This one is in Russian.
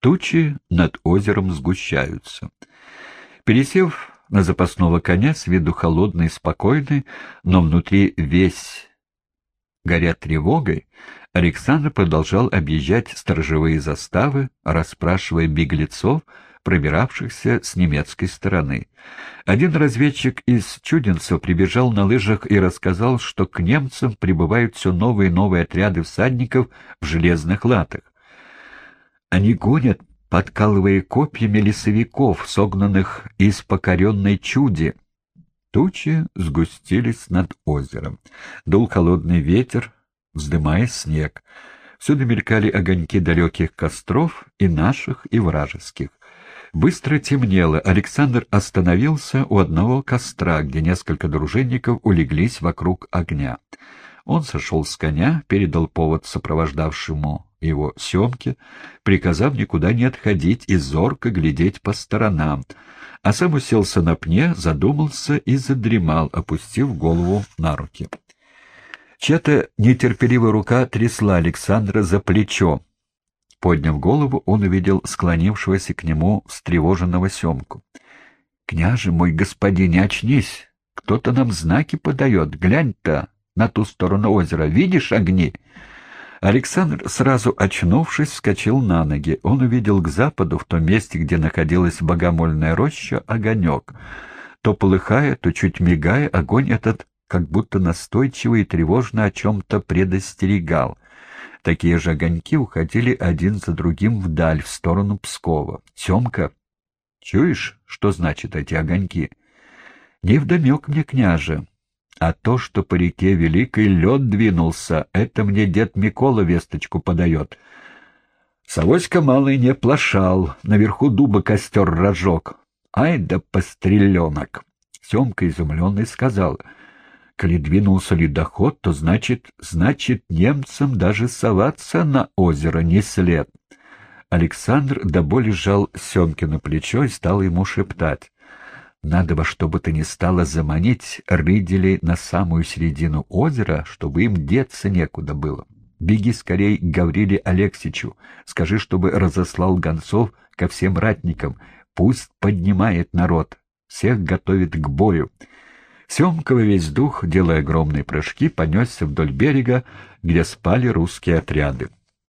Тучи над озером сгущаются. Пересев на запасного коня, с виду холодный и спокойный, но внутри весь горя тревогой, Александр продолжал объезжать сторожевые заставы, расспрашивая беглецов, пробиравшихся с немецкой стороны. Один разведчик из Чудинцева прибежал на лыжах и рассказал, что к немцам прибывают все новые и новые отряды всадников в железных латах. Они гонят, подкалывая копьями лесовиков, согнанных из покоренной чуди. Тучи сгустились над озером. Дул холодный ветер, вздымая снег. Всюду мелькали огоньки далеких костров, и наших, и вражеских. Быстро темнело. Александр остановился у одного костра, где несколько дружинников улеглись вокруг огня. Он сошел с коня, передал повод сопровождавшему его Семке, приказав никуда не отходить и зорко глядеть по сторонам, а сам уселся на пне, задумался и задремал, опустив голову на руки. Чья-то нетерпеливая рука трясла Александра за плечо. Подняв голову, он увидел склонившегося к нему встревоженного Семку. — Княже мой господин, очнись! Кто-то нам знаки подает. Глянь-то на ту сторону озера. Видишь огни? Александр, сразу очнувшись, вскочил на ноги. Он увидел к западу, в том месте, где находилась богомольная роща, огонек. То полыхая, то чуть мигая, огонь этот как будто настойчиво и тревожно о чем-то предостерегал. Такие же огоньки уходили один за другим вдаль, в сторону Пскова. «Семка, чуешь, что значит эти огоньки?» «Невдомек мне, княже. А то, что по реке Великой лед двинулся, это мне дед Микола весточку подает. Савоська малый не плашал, наверху дуба костер разжег. Ай да постреленок! Семка изумленный сказал, коли двинулся ледоход, то значит, значит, немцам даже соваться на озеро не след. Александр до боли сжал Семки на плечо и стал ему шептать. Надо во что бы то ни стало заманить рыделей на самую середину озера, чтобы им деться некуда было. Беги скорей к Гавриле Алексичу, скажи, чтобы разослал гонцов ко всем ратникам, пусть поднимает народ, всех готовит к бою. Семка весь дух, делая огромные прыжки, понесся вдоль берега, где спали русские отряды.